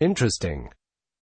Interesting.